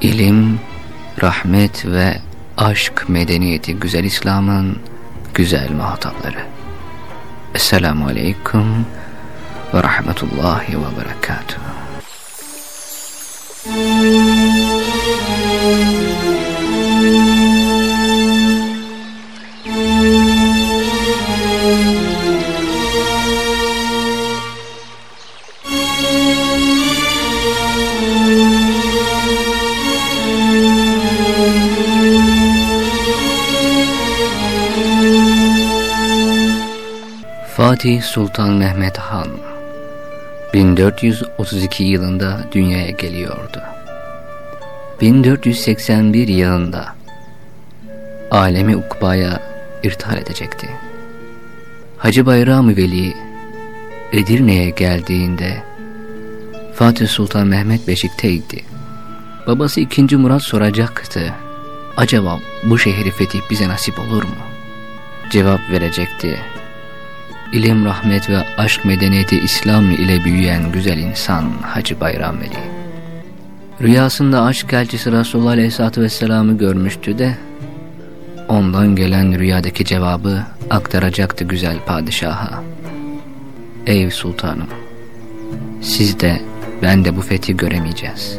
ilim, rahmet ve aşk medeniyeti güzel İslam'ın güzel muhatapları. Esselamu Aleyküm ve Rahmetullahi ve Berekatuhu. Fatih Sultan Mehmet Han 1432 yılında dünyaya geliyordu. 1481 yılında alemi ukbaya irtihal edecekti. Hacı Bayram Veli Edirne'ye geldiğinde Fatih Sultan Mehmet Beşik'teydi. Babası 2. Murat soracaktı. Acaba bu şehri fetih bize nasip olur mu? Cevap verecekti. İlim, rahmet ve aşk medeniyeti İslam ile büyüyen güzel insan Hacı Bayram Veli. Rüyasında aşk elçisi Resulullah Aleyhisselatü Vesselam'ı görmüştü de ondan gelen rüyadaki cevabı aktaracaktı güzel padişaha. Ey sultanım, siz de ben de bu fethi göremeyeceğiz.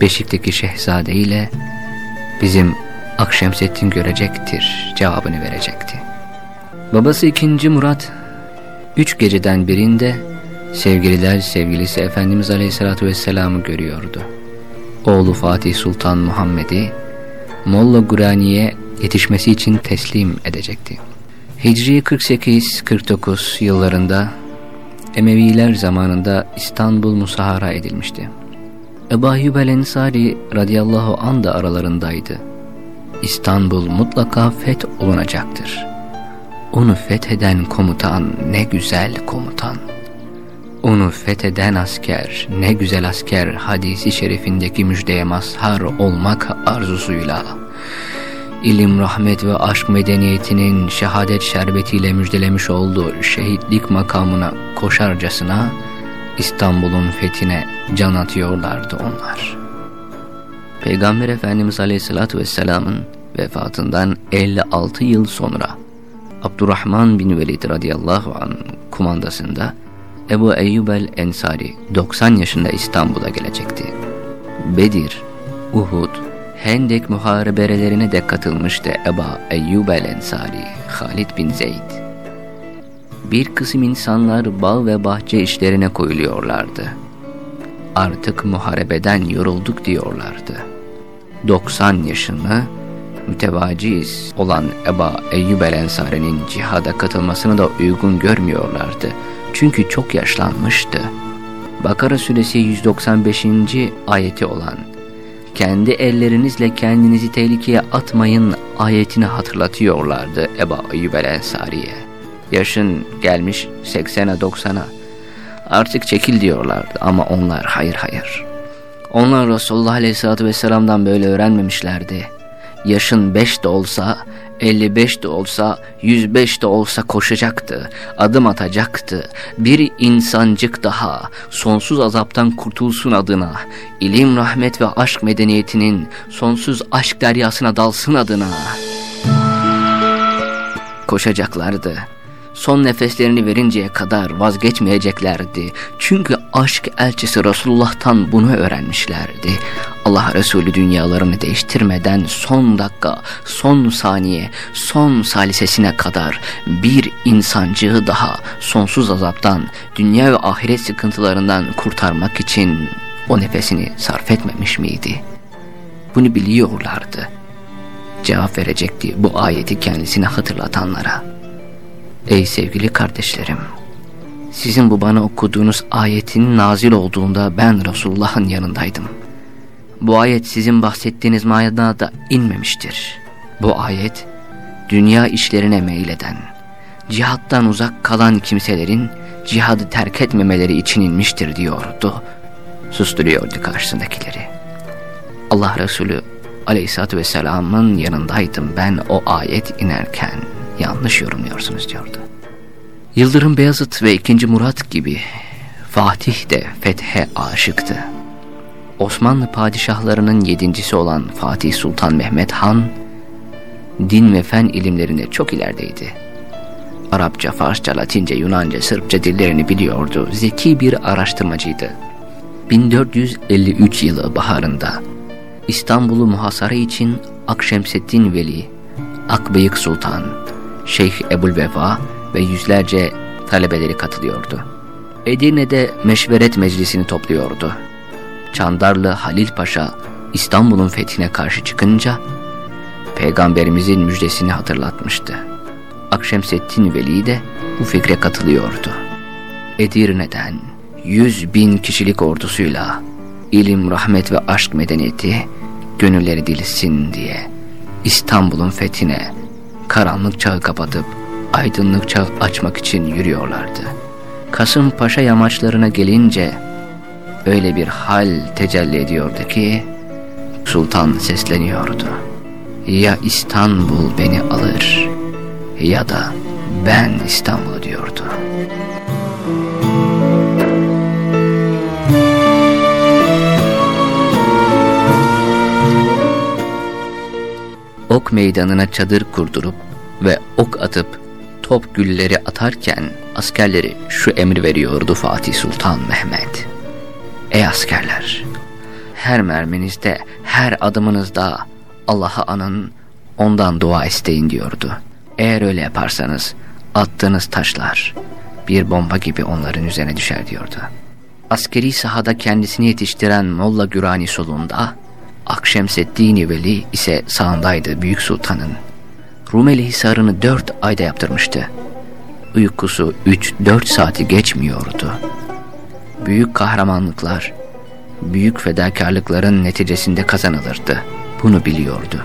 Beşik'teki şehzade ile bizim Akşemseddin görecektir cevabını verecekti. Babası 2. Murat üç geceden birinde sevgililer sevgilisi Efendimiz Aleyhisselatü Vesselam'ı görüyordu. Oğlu Fatih Sultan Muhammed'i Molla Gurani'ye yetişmesi için teslim edecekti. Hicri 48-49 yıllarında Emeviler zamanında İstanbul musahara edilmişti. Ebu Ayyub el-Ensari radıyallahu an da aralarındaydı. İstanbul mutlaka feth olunacaktır. Onu fetheden komutan ne güzel komutan. Onu fetheden asker ne güzel asker hadisi şerifindeki müjdeye mazhar olmak arzusuyla. İlim, rahmet ve aşk medeniyetinin şehadet şerbetiyle müjdelemiş olduğu şehitlik makamına koşarcasına İstanbul'un fethine can atıyorlardı onlar. Peygamber Efendimiz Aleyhisselatü Vesselam'ın vefatından 56 yıl sonra Abdurrahman bin Velid radıyallahu an kumandasında Ebu Eyyub el-Ensari 90 yaşında İstanbul'a gelecekti. Bedir, Uhud, Hendek muharebelerine de katılmıştı Eba Eyyub el-Ensari, Halid bin Zeyd. Bir kısım insanlar bağ ve bahçe işlerine koyuluyorlardı. Artık muharebeden yorulduk diyorlardı. 90 yaşını mütevaciz olan Eba Eyyub el Ensari'nin cihada katılmasını da uygun görmüyorlardı. Çünkü çok yaşlanmıştı. Bakara suresi 195. ayeti olan kendi ellerinizle kendinizi tehlikeye atmayın ayetini hatırlatıyorlardı Eba Eyyub el Ensari'ye. Yaşın gelmiş 80'e 90'a artık çekil diyorlardı ama onlar hayır hayır. Onlar Resulullah Aleyhisselatü Vesselam'dan böyle öğrenmemişlerdi yaşın beş de olsa, elli beş de olsa, yüz beş de olsa koşacaktı, adım atacaktı. Bir insancık daha sonsuz azaptan kurtulsun adına, ilim, rahmet ve aşk medeniyetinin sonsuz aşk deryasına dalsın adına. Koşacaklardı. Son nefeslerini verinceye kadar vazgeçmeyeceklerdi. Çünkü aşk elçisi Resulullah'tan bunu öğrenmişlerdi. Allah Resulü dünyalarını değiştirmeden son dakika, son saniye, son salisesine kadar bir insancığı daha sonsuz azaptan, dünya ve ahiret sıkıntılarından kurtarmak için o nefesini sarf etmemiş miydi? Bunu biliyorlardı. Cevap verecekti bu ayeti kendisine hatırlatanlara. Ey sevgili kardeşlerim! Sizin bu bana okuduğunuz ayetin nazil olduğunda ben Resulullah'ın yanındaydım. Bu ayet sizin bahsettiğiniz manada inmemiştir. Bu ayet, dünya işlerine meyleden, cihattan uzak kalan kimselerin cihadı terk etmemeleri için inmiştir diyordu. Susturuyordu karşısındakileri. Allah Resulü aleyhissalatü vesselamın yanındaydım ben o ayet inerken yanlış yorumluyorsunuz diyordu. Yıldırım Beyazıt ve 2. Murat gibi Fatih de fethe aşıktı. Osmanlı padişahlarının yedincisi olan Fatih Sultan Mehmet Han, din ve fen ilimlerinde çok ilerideydi. Arapça, Farsça, Latince, Yunanca, Sırpça dillerini biliyordu. Zeki bir araştırmacıydı. 1453 yılı baharında İstanbul'u muhasara için Akşemseddin Veli, Akbıyık Sultan, Şeyh Ebul Vefa ve yüzlerce talebeleri katılıyordu. Edirne'de meşveret meclisini topluyordu. Çandarlı Halil Paşa İstanbul'un fethine karşı çıkınca Peygamberimizin müjdesini hatırlatmıştı. Akşemseddin Veli de bu fikre katılıyordu. Edirne'den yüz bin kişilik ordusuyla ilim, rahmet ve aşk medeniyeti gönülleri dilsin diye İstanbul'un fethine karanlık çağı kapatıp aydınlık çağ açmak için yürüyorlardı. Kasımpaşa yamaçlarına gelince öyle bir hal tecelli ediyordu ki sultan sesleniyordu. Ya İstanbul beni alır ya da ben İstanbul'u diyordu. Ok meydanına çadır kurdurup ve ok atıp top gülleri atarken askerleri şu emri veriyordu Fatih Sultan Mehmet. Ey askerler! Her merminizde, her adımınızda Allah'a anın, ondan dua isteyin diyordu. Eğer öyle yaparsanız attığınız taşlar bir bomba gibi onların üzerine düşer diyordu. Askeri sahada kendisini yetiştiren Molla Gürani solunda, Akşemseddin Veli ise sağındaydı Büyük Sultan'ın. Rumeli Hisarı'nı dört ayda yaptırmıştı. Uykusu üç dört saati geçmiyordu. Büyük kahramanlıklar, büyük fedakarlıkların neticesinde kazanılırdı. Bunu biliyordu.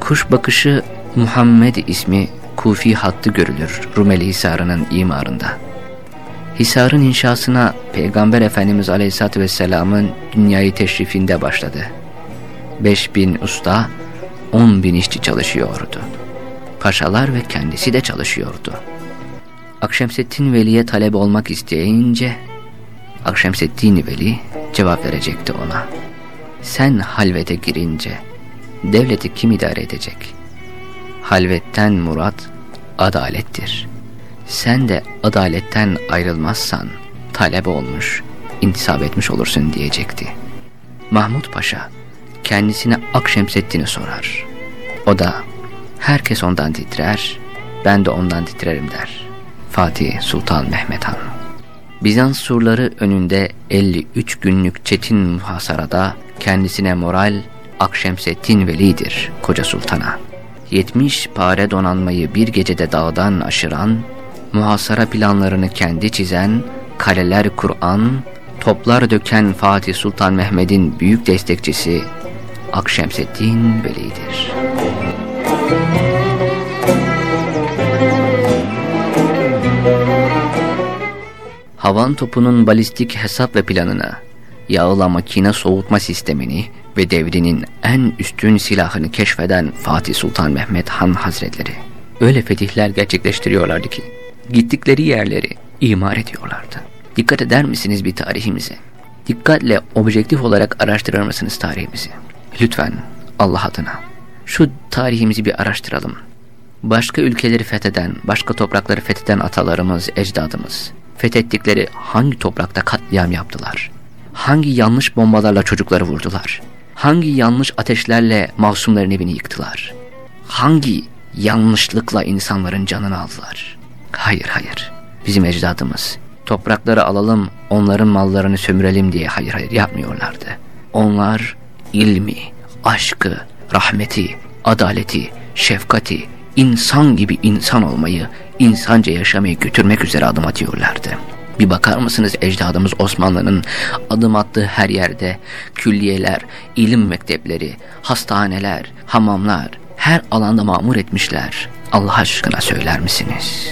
Kuş bakışı Muhammed ismi Kufi hattı görülür Rumeli Hisarı'nın imarında. Hisar'ın inşasına Peygamber Efendimiz Aleyhisselatü Vesselam'ın dünyayı teşrifinde başladı. 5000 usta, 10 bin işçi çalışıyordu paşalar ve kendisi de çalışıyordu. Akşemseddin Veli'ye talep olmak isteyince Akşemseddin Veli cevap verecekti ona. Sen halvete girince devleti kim idare edecek? Halvetten murat adalettir. Sen de adaletten ayrılmazsan talep olmuş, intisap etmiş olursun diyecekti. Mahmut Paşa kendisine Akşemseddin'i sorar. O da Herkes ondan titrer, ben de ondan titrerim der. Fatih Sultan Mehmet Han Bizans surları önünde 53 günlük çetin muhasarada kendisine moral Akşemseddin Veli'dir koca sultana. 70 pare donanmayı bir gecede dağdan aşıran, muhasara planlarını kendi çizen, kaleler Kur'an, toplar döken Fatih Sultan Mehmet'in büyük destekçisi Akşemseddin Veli'dir. Havan topunun balistik hesap ve planına, yağla makine soğutma sistemini ve devrinin en üstün silahını keşfeden Fatih Sultan Mehmet Han Hazretleri öyle fetihler gerçekleştiriyorlardı ki gittikleri yerleri imar ediyorlardı. Dikkat eder misiniz bir tarihimize? Dikkatle objektif olarak araştırır mısınız tarihimizi? Lütfen Allah adına şu tarihimizi bir araştıralım. Başka ülkeleri fetheden, başka toprakları fetheden atalarımız, ecdadımız fethettikleri hangi toprakta katliam yaptılar? Hangi yanlış bombalarla çocukları vurdular? Hangi yanlış ateşlerle masumların evini yıktılar? Hangi yanlışlıkla insanların canını aldılar? Hayır hayır. Bizim ecdadımız toprakları alalım, onların mallarını sömürelim diye hayır hayır yapmıyorlardı. Onlar ilmi, aşkı, rahmeti, adaleti, şefkati, insan gibi insan olmayı, insanca yaşamayı götürmek üzere adım atıyorlardı. Bir bakar mısınız ecdadımız Osmanlı'nın adım attığı her yerde külliyeler, ilim mektepleri, hastaneler, hamamlar her alanda mamur etmişler. Allah aşkına söyler misiniz?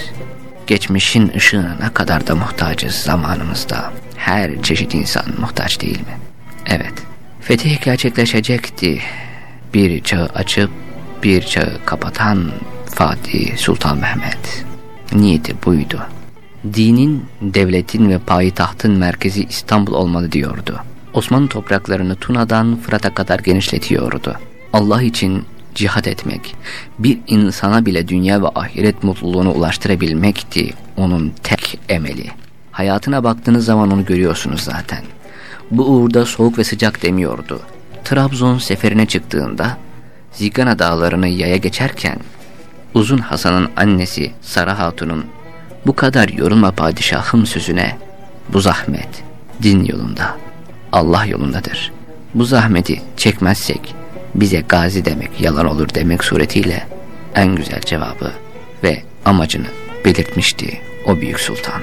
Geçmişin ışığına kadar da muhtacız zamanımızda. Her çeşit insan muhtaç değil mi? Evet. Fetih gerçekleşecekti. Bir çağı açıp bir çağı kapatan Fatih Sultan Mehmet. Niyeti buydu. Dinin, devletin ve payitahtın merkezi İstanbul olmalı diyordu. Osmanlı topraklarını Tuna'dan Fırat'a kadar genişletiyordu. Allah için cihat etmek, bir insana bile dünya ve ahiret mutluluğunu ulaştırabilmekti onun tek emeli. Hayatına baktığınız zaman onu görüyorsunuz zaten. Bu uğurda soğuk ve sıcak demiyordu. Trabzon seferine çıktığında Zigana dağlarını yaya geçerken Uzun Hasan'ın annesi Sara Hatun'un bu kadar yorulma padişahım sözüne bu zahmet din yolunda, Allah yolundadır. Bu zahmeti çekmezsek bize gazi demek yalan olur demek suretiyle en güzel cevabı ve amacını belirtmişti o büyük sultan.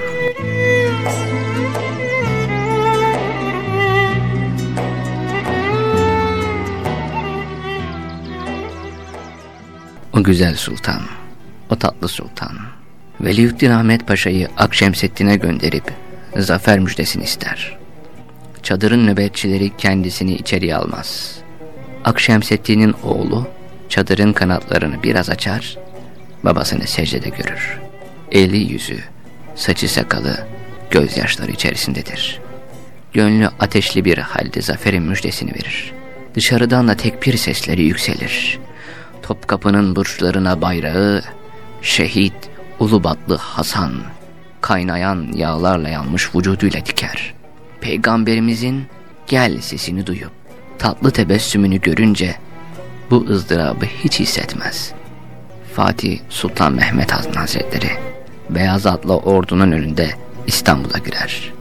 O güzel sultan, o tatlı sultan, Veliüddin Ahmet Paşa'yı Akşemseddin'e gönderip zafer müjdesini ister. Çadırın nöbetçileri kendisini içeriye almaz. Akşemseddin'in oğlu çadırın kanatlarını biraz açar, babasını secdede görür. Eli yüzü, saçı sakalı, gözyaşları içerisindedir. Gönlü ateşli bir halde zaferin müjdesini verir. Dışarıdan da tek bir sesleri yükselir. Topkapı'nın burçlarına bayrağı, şehit Ulubatlı Hasan, kaynayan yağlarla yanmış vücuduyla diker. Peygamberimizin gel sesini duyup, tatlı tebessümünü görünce, bu ızdırabı hiç hissetmez. Fatih Sultan Mehmet Hazan Hazretleri, beyaz atlı ordunun önünde İstanbul'a girer.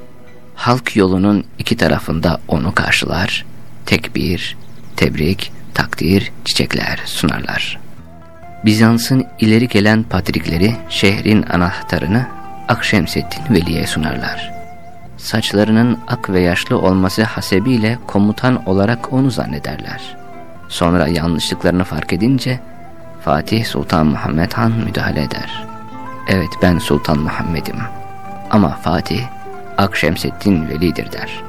Halk yolunun iki tarafında onu karşılar, tekbir, tebrik, takdir, çiçekler sunarlar. Bizans'ın ileri gelen patrikleri şehrin anahtarını Akşemseddin Veli'ye sunarlar. Saçlarının ak ve yaşlı olması hasebiyle komutan olarak onu zannederler. Sonra yanlışlıklarını fark edince Fatih Sultan Muhammed Han müdahale eder. Evet ben Sultan Muhammed'im ama Fatih Akşemseddin Veli'dir der.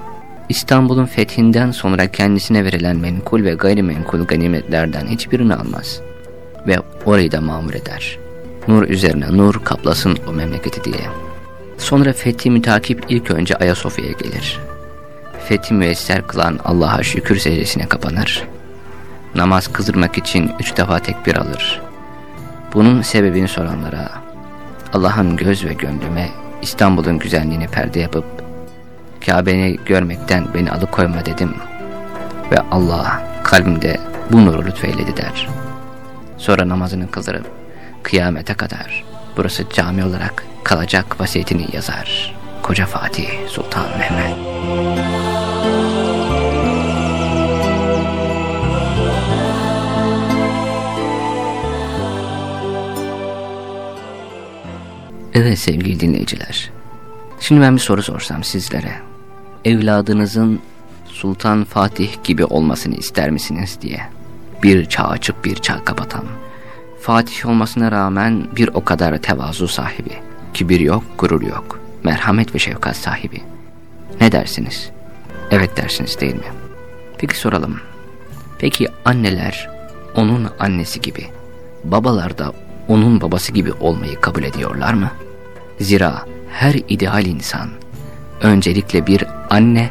İstanbul'un fethinden sonra kendisine verilen menkul ve gayrimenkul ganimetlerden hiçbirini almaz ve orayı da mamur eder. Nur üzerine nur kaplasın o memleketi diye. Sonra fethi mütakip ilk önce Ayasofya'ya gelir. Fethi müesser kılan Allah'a şükür secdesine kapanır. Namaz kızdırmak için üç defa tekbir alır. Bunun sebebini soranlara Allah'ın göz ve gönlüme İstanbul'un güzelliğini perde yapıp Kabe'ni görmekten beni alıkoyma dedim ve Allah kalbimde bu nuru lütfeyledi der.'' Sonra namazını kıldırıp kıyamete kadar burası cami olarak kalacak vasiyetini yazar. Koca Fatih Sultan Mehmet. Evet sevgili dinleyiciler. Şimdi ben bir soru sorsam sizlere. Evladınızın Sultan Fatih gibi olmasını ister misiniz diye bir çağ açıp bir çağ kapatan. Fatih olmasına rağmen bir o kadar tevazu sahibi. Kibir yok, gurur yok. Merhamet ve şefkat sahibi. Ne dersiniz? Evet dersiniz değil mi? Peki soralım. Peki anneler onun annesi gibi, babalar da onun babası gibi olmayı kabul ediyorlar mı? Zira her ideal insan öncelikle bir anne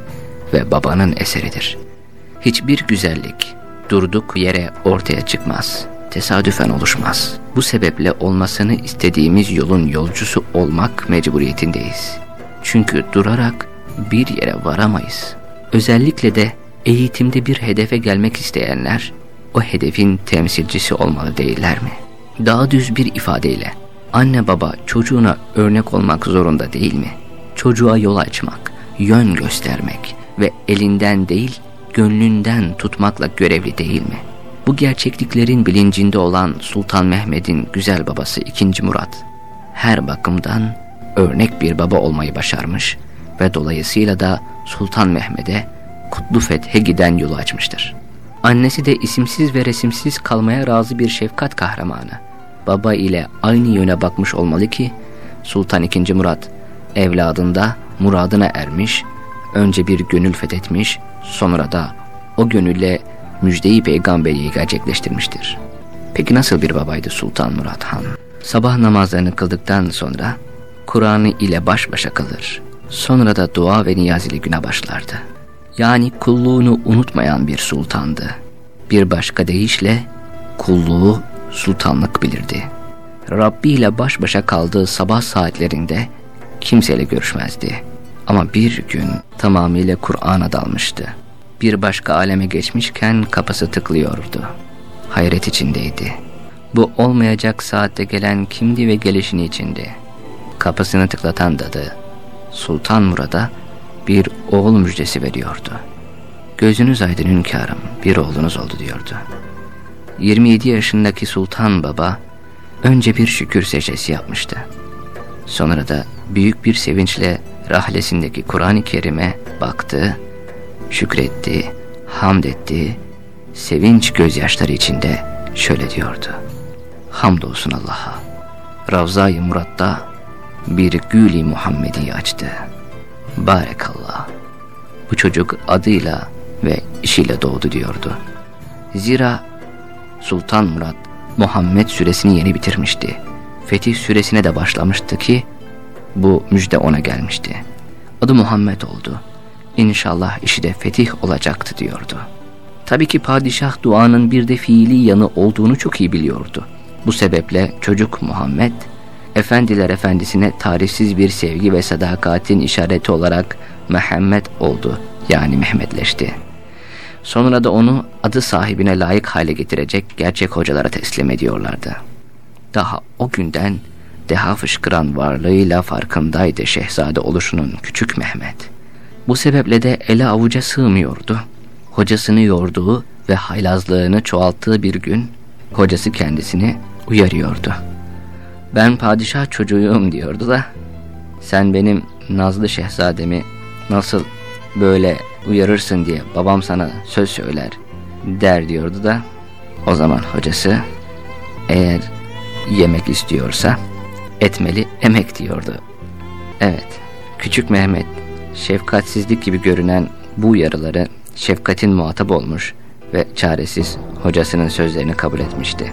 ve babanın eseridir. Hiçbir güzellik, durduk yere ortaya çıkmaz. tesadüfen oluşmaz. Bu sebeple olmasını istediğimiz yolun yolcusu olmak mecburiyetindeyiz. Çünkü durarak bir yere varamayız. Özellikle de eğitimde bir hedefe gelmek isteyenler o hedefin temsilcisi olmalı değiller mi? Daha düz bir ifadeyle anne baba çocuğuna örnek olmak zorunda değil mi? Çocuğa yol açmak, yön göstermek ve elinden değil gönlünden tutmakla görevli değil mi? Bu gerçekliklerin bilincinde olan Sultan Mehmet'in güzel babası 2. Murat her bakımdan örnek bir baba olmayı başarmış ve dolayısıyla da Sultan Mehmet'e kutlu fethe giden yolu açmıştır. Annesi de isimsiz ve resimsiz kalmaya razı bir şefkat kahramanı. Baba ile aynı yöne bakmış olmalı ki Sultan II. Murat evladında muradına ermiş, önce bir gönül fethetmiş, sonra da o gönülle müjdeyi peygamberi gerçekleştirmiştir. Peki nasıl bir babaydı Sultan Murat Han? Sabah namazlarını kıldıktan sonra Kur'an'ı ile baş başa kalır. Sonra da dua ve niyaz ile güne başlardı. Yani kulluğunu unutmayan bir sultandı. Bir başka deyişle kulluğu sultanlık bilirdi. Rabbi ile baş başa kaldığı sabah saatlerinde kimseyle görüşmezdi. Ama bir gün tamamıyla Kur'an'a dalmıştı. Bir başka aleme geçmişken kapısı tıklıyordu. Hayret içindeydi. Bu olmayacak saatte gelen kimdi ve gelişini içindi. Kapısını tıklatan dadı Sultan Murad'a bir oğul müjdesi veriyordu. Gözünüz aydın hünkârım bir oğlunuz oldu diyordu. 27 yaşındaki Sultan Baba önce bir şükür secdesi yapmıştı. Sonra da büyük bir sevinçle rahlesindeki Kur'an-ı Kerim'e baktı, şükretti, hamd etti, sevinç gözyaşları içinde şöyle diyordu. Hamdolsun Allah'a. Ravza-i Murat'ta bir gül-i Muhammedi açtı. Barekallah. Bu çocuk adıyla ve işiyle doğdu diyordu. Zira Sultan Murat Muhammed süresini yeni bitirmişti. Fetih süresine de başlamıştı ki bu müjde ona gelmişti. Adı Muhammed oldu. İnşallah işi de fetih olacaktı diyordu. Tabii ki padişah duanın bir de fiili yanı olduğunu çok iyi biliyordu. Bu sebeple çocuk Muhammed, efendiler efendisine tarifsiz bir sevgi ve sadakatin işareti olarak Mehmet oldu yani Mehmetleşti. Sonra da onu adı sahibine layık hale getirecek gerçek hocalara teslim ediyorlardı. Daha o günden deha fışkıran varlığıyla farkındaydı şehzade oluşunun küçük Mehmet. Bu sebeple de ele avuca sığmıyordu. Hocasını yorduğu ve haylazlığını çoğalttığı bir gün hocası kendisini uyarıyordu. Ben padişah çocuğuyum diyordu da sen benim nazlı şehzademi nasıl böyle uyarırsın diye babam sana söz söyler der diyordu da o zaman hocası eğer yemek istiyorsa etmeli emek diyordu. Evet küçük Mehmet şefkatsizlik gibi görünen bu uyarıları şefkatin muhatap olmuş ve çaresiz hocasının sözlerini kabul etmişti.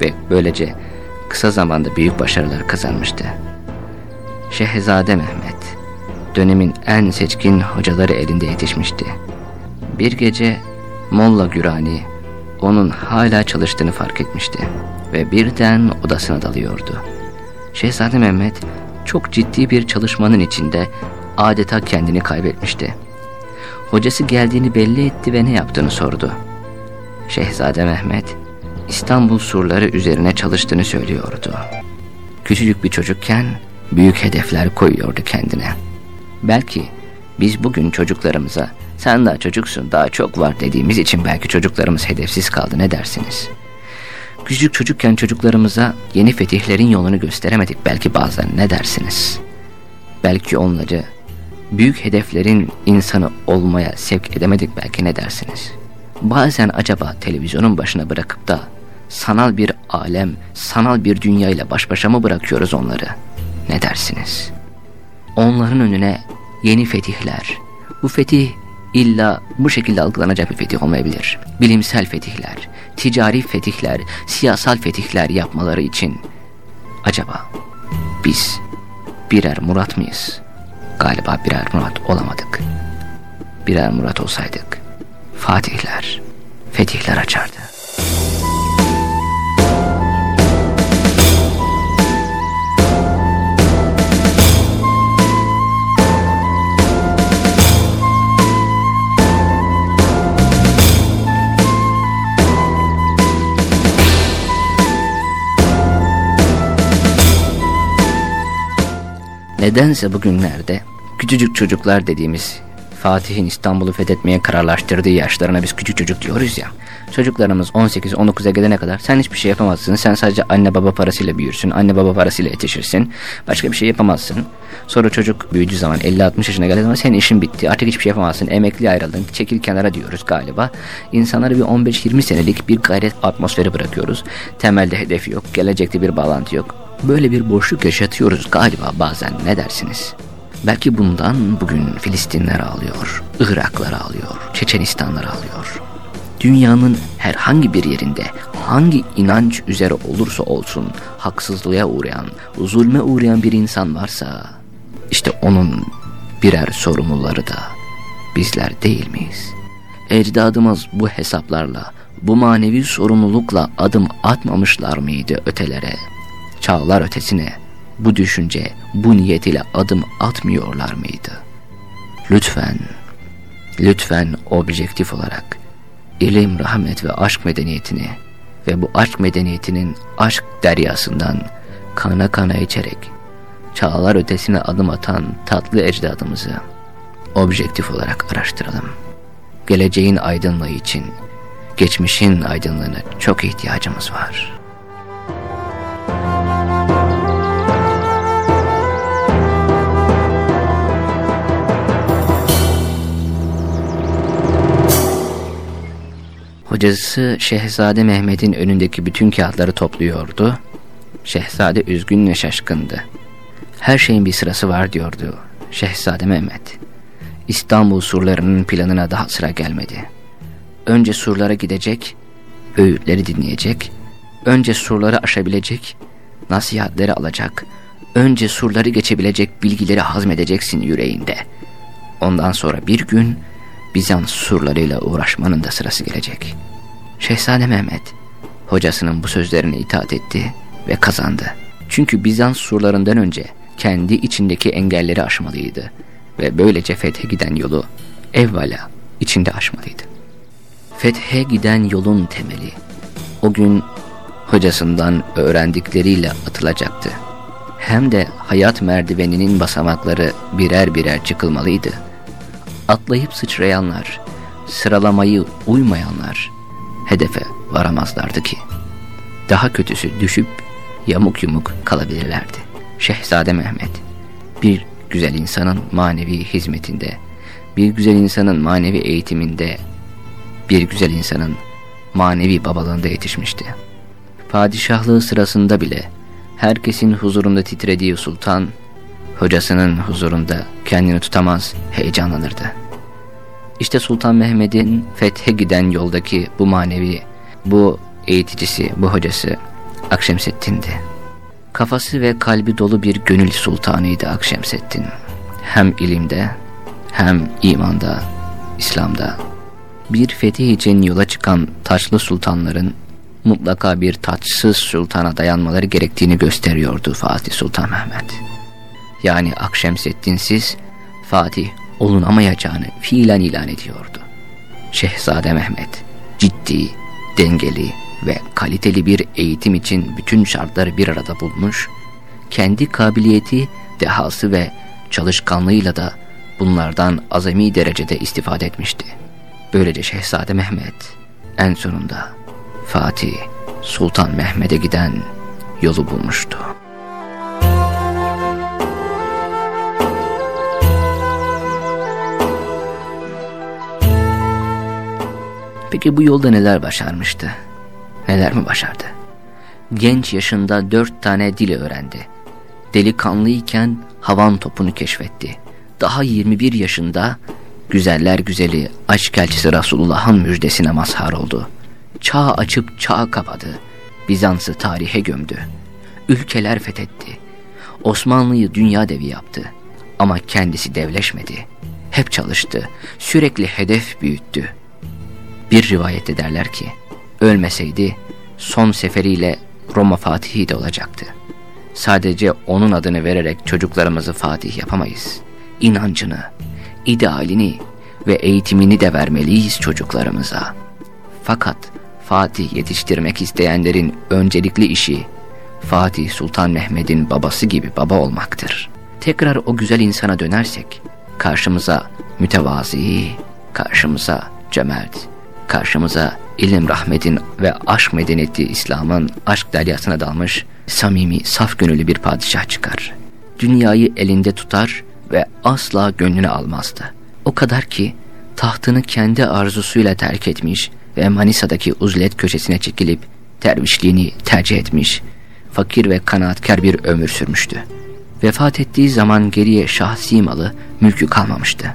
Ve böylece kısa zamanda büyük başarılar kazanmıştı. Şehzade Mehmet, dönemin en seçkin hocaları elinde yetişmişti. Bir gece Molla Gürani onun hala çalıştığını fark etmişti ve birden odasına dalıyordu. Şehzade Mehmet çok ciddi bir çalışmanın içinde adeta kendini kaybetmişti. Hocası geldiğini belli etti ve ne yaptığını sordu. Şehzade Mehmet İstanbul surları üzerine çalıştığını söylüyordu. Küçücük bir çocukken büyük hedefler koyuyordu kendine. Belki biz bugün çocuklarımıza sen daha çocuksun daha çok var dediğimiz için belki çocuklarımız hedefsiz kaldı ne dersiniz? Küçük çocukken çocuklarımıza yeni fetihlerin yolunu gösteremedik belki bazen ne dersiniz? Belki onları büyük hedeflerin insanı olmaya sevk edemedik belki ne dersiniz? Bazen acaba televizyonun başına bırakıp da sanal bir alem, sanal bir dünya ile baş başa mı bırakıyoruz onları? Ne dersiniz? Onların önüne yeni fetihler, bu fetih illa bu şekilde algılanacak bir fetih olmayabilir. Bilimsel fetihler, ticari fetihler, siyasal fetihler yapmaları için acaba biz birer Murat mıyız? Galiba birer Murat olamadık. Birer Murat olsaydık fatihler, fetihler açardı. Nedense bugünlerde küçücük çocuklar dediğimiz Fatih'in İstanbul'u fethetmeye kararlaştırdığı yaşlarına biz küçük çocuk diyoruz ya. Çocuklarımız 18-19'a gelene kadar sen hiçbir şey yapamazsın. Sen sadece anne baba parasıyla büyürsün. Anne baba parasıyla yetişirsin. Başka bir şey yapamazsın. Sonra çocuk büyüdüğü zaman 50-60 yaşına geldiği zaman senin işin bitti. Artık hiçbir şey yapamazsın. Emekli ayrıldın. Çekil kenara diyoruz galiba. İnsanlara bir 15-20 senelik bir gayret atmosferi bırakıyoruz. Temelde hedef yok. Gelecekte bir bağlantı yok. Böyle bir boşluk yaşatıyoruz galiba bazen ne dersiniz? Belki bundan bugün Filistinler ağlıyor, Iraklar ağlıyor, Çeçenistanlar ağlıyor. Dünyanın herhangi bir yerinde hangi inanç üzere olursa olsun haksızlığa uğrayan, zulme uğrayan bir insan varsa işte onun birer sorumluları da bizler değil miyiz? Ecdadımız bu hesaplarla, bu manevi sorumlulukla adım atmamışlar mıydı ötelere, çağlar ötesine, bu düşünce, bu niyet ile adım atmıyorlar mıydı? Lütfen, lütfen objektif olarak ilim, rahmet ve aşk medeniyetini ve bu aşk medeniyetinin aşk deryasından kana kana içerek çağlar ötesine adım atan tatlı ecdadımızı objektif olarak araştıralım. Geleceğin aydınlığı için geçmişin aydınlığına çok ihtiyacımız var.'' Hocası Şehzade Mehmet'in önündeki bütün kağıtları topluyordu. Şehzade üzgün ve şaşkındı. Her şeyin bir sırası var diyordu Şehzade Mehmet. İstanbul surlarının planına daha sıra gelmedi. Önce surlara gidecek, öğütleri dinleyecek, önce surları aşabilecek, nasihatleri alacak, önce surları geçebilecek bilgileri hazmedeceksin yüreğinde. Ondan sonra bir gün Bizans surlarıyla uğraşmanın da sırası gelecek. Şehzade Mehmet hocasının bu sözlerine itaat etti ve kazandı. Çünkü Bizans surlarından önce kendi içindeki engelleri aşmalıydı ve böylece fethe giden yolu evvela içinde aşmalıydı. Fethe giden yolun temeli o gün hocasından öğrendikleriyle atılacaktı. Hem de hayat merdiveninin basamakları birer birer çıkılmalıydı atlayıp sıçrayanlar, sıralamayı uymayanlar hedefe varamazlardı ki. Daha kötüsü düşüp yamuk yumuk kalabilirlerdi. Şehzade Mehmet bir güzel insanın manevi hizmetinde, bir güzel insanın manevi eğitiminde, bir güzel insanın manevi babalığında yetişmişti. Padişahlığı sırasında bile herkesin huzurunda titrediği sultan hocasının huzurunda kendini tutamaz, heyecanlanırdı. İşte Sultan Mehmet'in fethe giden yoldaki bu manevi, bu eğiticisi, bu hocası Akşemseddin'di. Kafası ve kalbi dolu bir gönül sultanıydı Akşemseddin. Hem ilimde, hem imanda, İslam'da. Bir fetih için yola çıkan taçlı sultanların mutlaka bir taçsız sultana dayanmaları gerektiğini gösteriyordu Fatih Sultan Mehmet yani Akşemseddinsiz Fatih olunamayacağını fiilen ilan ediyordu. Şehzade Mehmet ciddi, dengeli ve kaliteli bir eğitim için bütün şartları bir arada bulmuş, kendi kabiliyeti, dehası ve çalışkanlığıyla da bunlardan azami derecede istifade etmişti. Böylece Şehzade Mehmet en sonunda Fatih Sultan Mehmet'e giden yolu bulmuştu. Peki bu yolda neler başarmıştı? Neler mi başardı? Genç yaşında dört tane dil öğrendi. Delikanlıyken havan topunu keşfetti. Daha 21 yaşında güzeller güzeli aşk elçisi Resulullah'ın müjdesine mazhar oldu. Çağ açıp çağ kapadı. Bizans'ı tarihe gömdü. Ülkeler fethetti. Osmanlı'yı dünya devi yaptı. Ama kendisi devleşmedi. Hep çalıştı. Sürekli hedef büyüttü. Bir rivayette derler ki, ölmeseydi son seferiyle Roma Fatihi de olacaktı. Sadece onun adını vererek çocuklarımızı Fatih yapamayız. İnancını, idealini ve eğitimini de vermeliyiz çocuklarımıza. Fakat Fatih yetiştirmek isteyenlerin öncelikli işi Fatih Sultan Mehmet'in babası gibi baba olmaktır. tekrar o güzel insana dönersek, karşımıza mütevazi, karşımıza cömert, karşımıza ilim rahmetin ve aşk medeniyeti İslam'ın aşk deryasına dalmış, samimi, saf gönüllü bir padişah çıkar. Dünyayı elinde tutar ve asla gönlünü almazdı. O kadar ki tahtını kendi arzusuyla terk etmiş ve Manisa'daki uzlet köşesine çekilip dervişliğini tercih etmiş, fakir ve kanaatkar bir ömür sürmüştü. Vefat ettiği zaman geriye şahsi malı, mülkü kalmamıştı.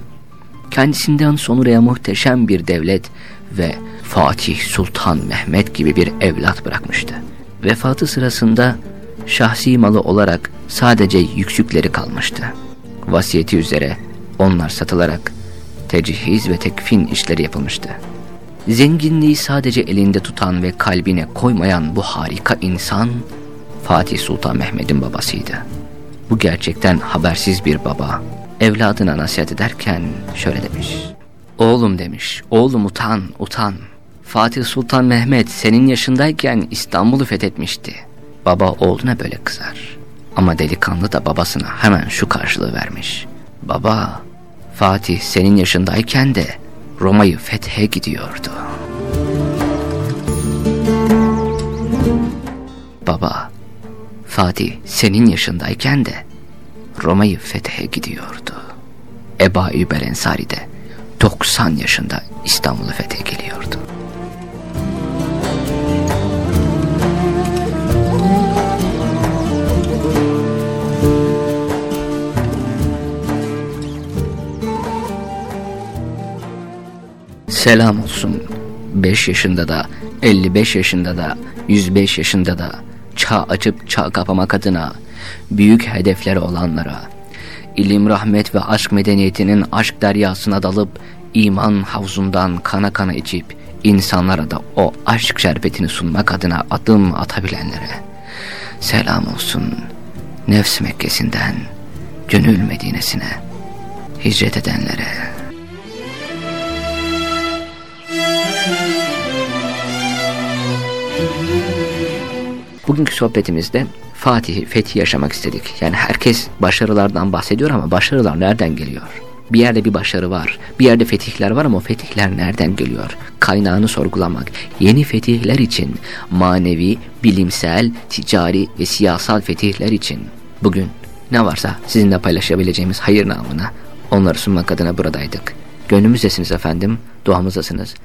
Kendisinden sonraya muhteşem bir devlet ve Fatih Sultan Mehmet gibi bir evlat bırakmıştı. Vefatı sırasında şahsi malı olarak sadece yüksükleri kalmıştı. Vasiyeti üzere onlar satılarak tecihiz ve tekfin işleri yapılmıştı. Zenginliği sadece elinde tutan ve kalbine koymayan bu harika insan Fatih Sultan Mehmet'in babasıydı. Bu gerçekten habersiz bir baba evladına nasihat ederken şöyle demiş. Oğlum demiş, oğlum utan, utan. Fatih Sultan Mehmet senin yaşındayken İstanbul'u fethetmişti. Baba oğluna böyle kızar. Ama delikanlı da babasına hemen şu karşılığı vermiş. Baba, Fatih senin yaşındayken de Roma'yı fethe gidiyordu. Baba, Fatih senin yaşındayken de Roma'yı fethe gidiyordu. Eba Über Ensari de 90 yaşında İstanbul'u fethe geliyordu. Selam olsun 5 yaşında da 55 yaşında da 105 yaşında da çağ açıp çağ kapamak adına büyük hedefleri olanlara ilim, rahmet ve aşk medeniyetinin aşk deryasına dalıp iman havzundan kana kana içip insanlara da o aşk şerbetini sunmak adına adım atabilenlere selam olsun nefs Mekkesi'nden gönül Medine'sine hicret edenlere. Bugünkü sohbetimizde Fatih'i, fethi yaşamak istedik. Yani herkes başarılardan bahsediyor ama başarılar nereden geliyor? Bir yerde bir başarı var. Bir yerde fetihler var ama o fetihler nereden geliyor? Kaynağını sorgulamak. Yeni fetihler için manevi, bilimsel, ticari ve siyasal fetihler için bugün ne varsa sizinle paylaşabileceğimiz hayır namına onları sunmak adına buradaydık. Gönlümüzdesiniz efendim, duamızdasınız.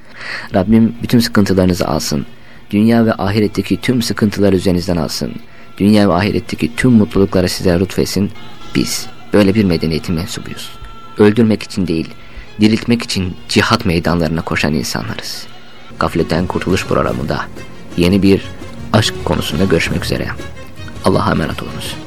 Rabbim bütün sıkıntılarınızı alsın. Dünya ve ahiretteki tüm sıkıntılar üzerinizden alsın. Dünya ve ahiretteki tüm mutluluklara size lütfesin. Biz böyle bir medeniyetin mensubuyuz. Öldürmek için değil, diriltmek için cihat meydanlarına koşan insanlarız. Gafletten Kurtuluş programında yeni bir aşk konusunda görüşmek üzere. Allah'a emanet olunuz.